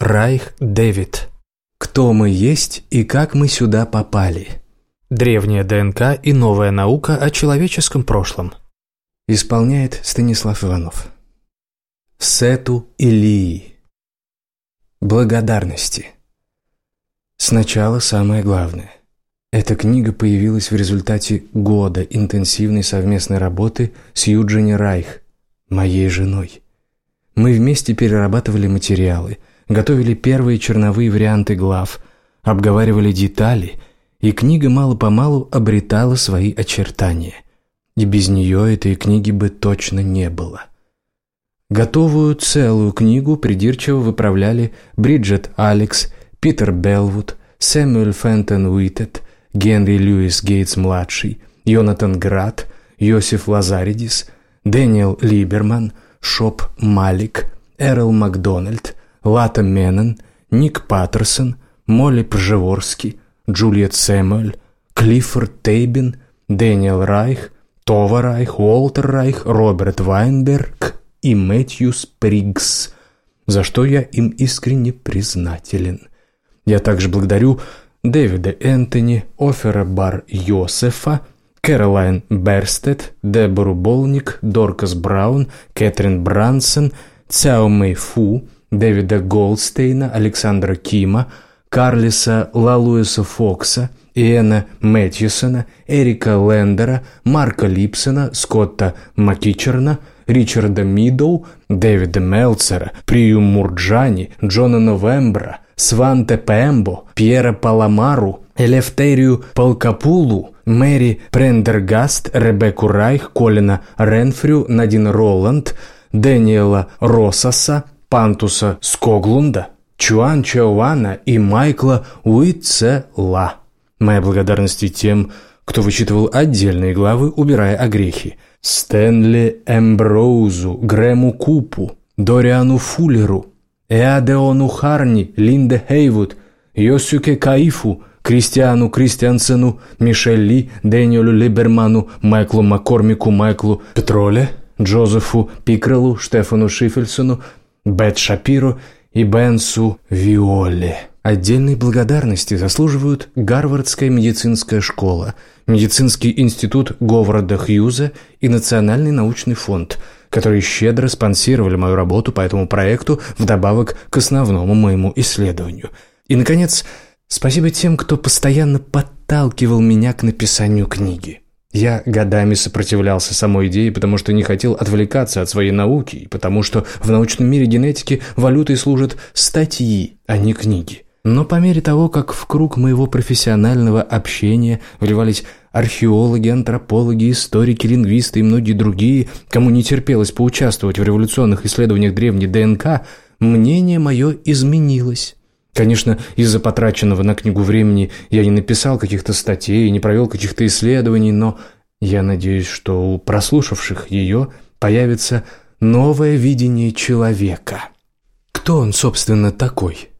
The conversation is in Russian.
Райх Дэвид. Кто мы есть и как мы сюда попали? Древняя ДНК и новая наука о человеческом прошлом. Исполняет Станислав Иванов. Сету Илии. Благодарности. Сначала самое главное. Эта книга появилась в результате года интенсивной совместной работы с Юджини Райх, моей женой. Мы вместе перерабатывали материалы, готовили первые черновые варианты глав, обговаривали детали, и книга мало-помалу обретала свои очертания. И без нее этой книги бы точно не было. Готовую целую книгу придирчиво выправляли Бриджет Алекс, Питер Белвуд, Сэмюэль Фентон Уитет, Генри Льюис Гейтс-младший, Йонатан Град, Йосиф Лазаридис, Дэниел Либерман – Шоп Малик, Эрл Макдональд, Лата Меннон, Ник Паттерсон, Молли Пржеворский, Джульет Сэмюэль, Клиффорд Тейбин, Дэниел Райх, Това Райх, Уолтер Райх, Роберт Вайнберг и Мэтью Спригс, за что я им искренне признателен. Я также благодарю Дэвида Энтони, Офера Бар Йосефа, Кэролайн Берстед, Дебору Болник, Доркас Браун, Кэтрин Брансон, Цяо Мэй Фу, Дэвида Голдстейна, Александра Кима, Карлиса Лалуиса Фокса, Иэна Мэтьюсона, Эрика Лендера, Марка Липсона, Скотта Макичерна, Ричарда Мидоу, Дэвида Мелцера, Прию Мурджани, Джона Новембра, Сванте Пембо, Пьера Паламару, Элефтерию Полкапулу, Мэри Прендергаст, Ребекку Райх, Колина Ренфрю, Надин Роланд, Дэниела Росаса, Пантуса Скоглунда, Чуан Чауана и Майкла Уицела. Моя благодарность тем, кто вычитывал отдельные главы, убирая огрехи. Стэнли Эмброузу, Грэму Купу, Дориану Фуллеру, Эадеону Харни, Линде Хейвуд, Йосюке Каифу – Кристиану Кристиансену, Мишель Ли, Дэниелу Либерману, Майклу Маккормику, Майклу Петроле, Джозефу Пикрелу, Штефану Шифельсону, Бет Шапиро и Бенсу Виоле. Отдельной благодарности заслуживают Гарвардская медицинская школа, Медицинский институт Говарда Хьюза и Национальный научный фонд, которые щедро спонсировали мою работу по этому проекту вдобавок к основному моему исследованию. И, наконец, Спасибо тем, кто постоянно подталкивал меня к написанию книги. Я годами сопротивлялся самой идее, потому что не хотел отвлекаться от своей науки, и потому что в научном мире генетики валютой служат статьи, а не книги. Но по мере того, как в круг моего профессионального общения вливались археологи, антропологи, историки, лингвисты и многие другие, кому не терпелось поучаствовать в революционных исследованиях древней ДНК, мнение мое изменилось. Конечно, из-за потраченного на книгу времени я не написал каких-то статей, не провел каких-то исследований, но я надеюсь, что у прослушавших ее появится новое видение человека. Кто он, собственно, такой?